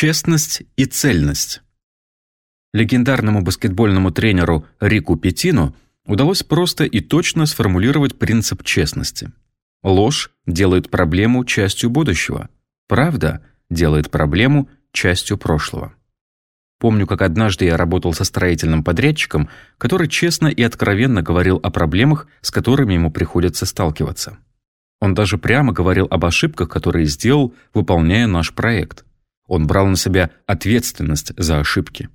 Честность и цельность. Легендарному баскетбольному тренеру Рику Петину удалось просто и точно сформулировать принцип честности. Ложь делает проблему частью будущего. Правда делает проблему частью прошлого. Помню, как однажды я работал со строительным подрядчиком, который честно и откровенно говорил о проблемах, с которыми ему приходится сталкиваться. Он даже прямо говорил об ошибках, которые сделал, выполняя наш проект. Он брал на себя ответственность за ошибки.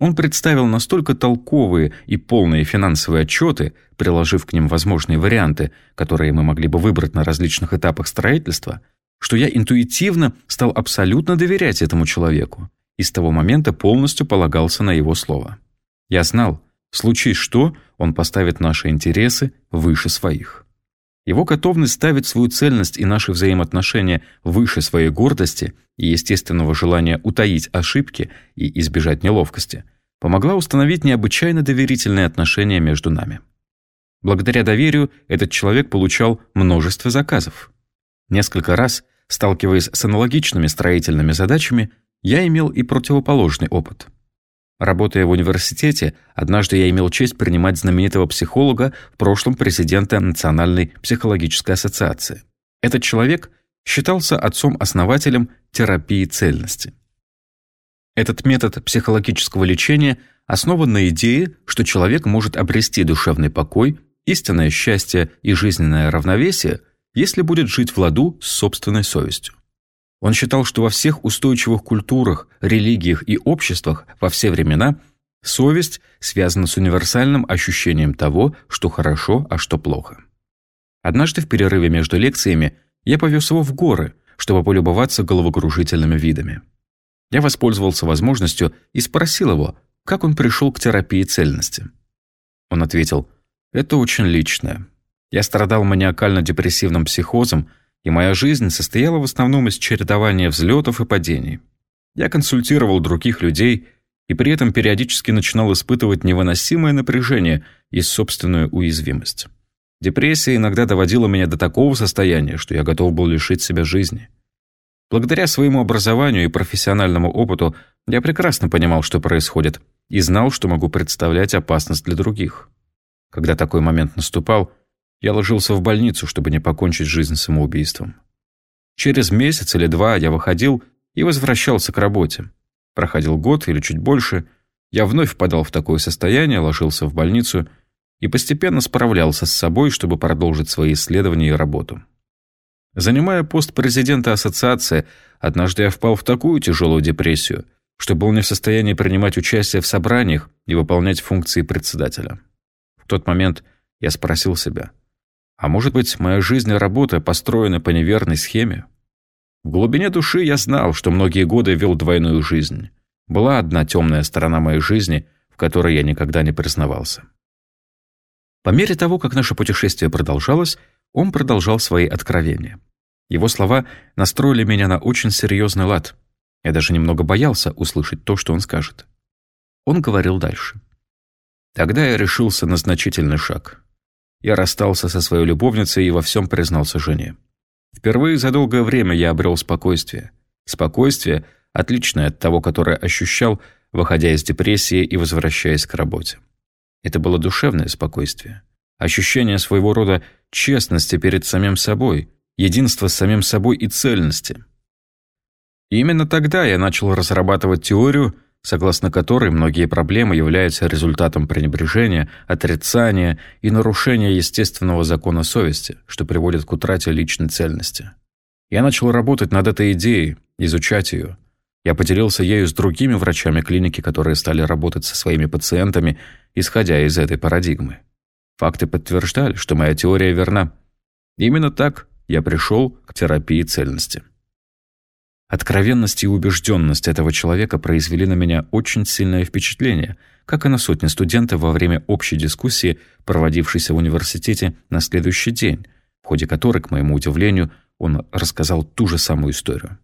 Он представил настолько толковые и полные финансовые отчеты, приложив к ним возможные варианты, которые мы могли бы выбрать на различных этапах строительства, что я интуитивно стал абсолютно доверять этому человеку и с того момента полностью полагался на его слово. Я знал, в случае что, он поставит наши интересы выше своих. Его готовность ставить свою цельность и наши взаимоотношения выше своей гордости и естественного желания утаить ошибки и избежать неловкости помогла установить необычайно доверительные отношения между нами. Благодаря доверию этот человек получал множество заказов. Несколько раз, сталкиваясь с аналогичными строительными задачами, я имел и противоположный опыт – Работая в университете, однажды я имел честь принимать знаменитого психолога, в прошлом президента Национальной психологической ассоциации. Этот человек считался отцом-основателем терапии цельности. Этот метод психологического лечения основан на идее, что человек может обрести душевный покой, истинное счастье и жизненное равновесие, если будет жить в ладу с собственной совестью. Он считал, что во всех устойчивых культурах, религиях и обществах во все времена совесть связана с универсальным ощущением того, что хорошо, а что плохо. Однажды в перерыве между лекциями я повез его в горы, чтобы полюбоваться головокружительными видами. Я воспользовался возможностью и спросил его, как он пришел к терапии цельности. Он ответил, «Это очень личное. Я страдал маниакально-депрессивным психозом, и моя жизнь состояла в основном из чередования взлетов и падений. Я консультировал других людей и при этом периодически начинал испытывать невыносимое напряжение и собственную уязвимость. Депрессия иногда доводила меня до такого состояния, что я готов был лишить себя жизни. Благодаря своему образованию и профессиональному опыту я прекрасно понимал, что происходит, и знал, что могу представлять опасность для других. Когда такой момент наступал – я ложился в больницу, чтобы не покончить жизнь самоубийством. Через месяц или два я выходил и возвращался к работе. Проходил год или чуть больше, я вновь впадал в такое состояние, ложился в больницу и постепенно справлялся с собой, чтобы продолжить свои исследования и работу. Занимая пост президента ассоциации, однажды я впал в такую тяжелую депрессию, что был не в состоянии принимать участие в собраниях и выполнять функции председателя. В тот момент я спросил себя – а может быть, моя жизнь и работа построены по неверной схеме? В глубине души я знал, что многие годы вел двойную жизнь. Была одна темная сторона моей жизни, в которой я никогда не признавался. По мере того, как наше путешествие продолжалось, он продолжал свои откровения. Его слова настроили меня на очень серьезный лад. Я даже немного боялся услышать то, что он скажет. Он говорил дальше. Тогда я решился на значительный шаг. Я расстался со своей любовницей и во всем признался жене. Впервые за долгое время я обрел спокойствие. Спокойствие, отличное от того, которое ощущал, выходя из депрессии и возвращаясь к работе. Это было душевное спокойствие. Ощущение своего рода честности перед самим собой, единства с самим собой и цельности. И именно тогда я начал разрабатывать теорию, согласно которой многие проблемы являются результатом пренебрежения, отрицания и нарушения естественного закона совести, что приводит к утрате личной цельности. Я начал работать над этой идеей, изучать ее. Я поделился ею с другими врачами клиники, которые стали работать со своими пациентами, исходя из этой парадигмы. Факты подтверждали, что моя теория верна. Именно так я пришел к терапии цельности. Откровенность и убежденность этого человека произвели на меня очень сильное впечатление, как и на сотни студентов во время общей дискуссии, проводившейся в университете на следующий день, в ходе которой, к моему удивлению, он рассказал ту же самую историю.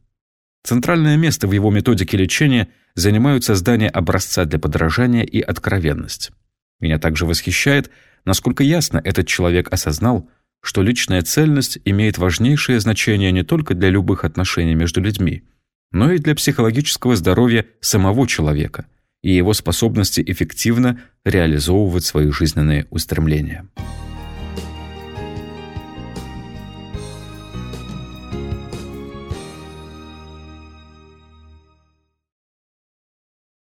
Центральное место в его методике лечения занимают создание образца для подражания и откровенность. Меня также восхищает, насколько ясно этот человек осознал, что личная цельность имеет важнейшее значение не только для любых отношений между людьми, но и для психологического здоровья самого человека и его способности эффективно реализовывать свои жизненные устремления.